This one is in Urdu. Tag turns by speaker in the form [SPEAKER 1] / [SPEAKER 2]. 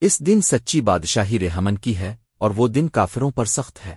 [SPEAKER 1] اس دن سچی بادشاہی رحمن کی ہے اور وہ دن کافروں پر سخت ہے۔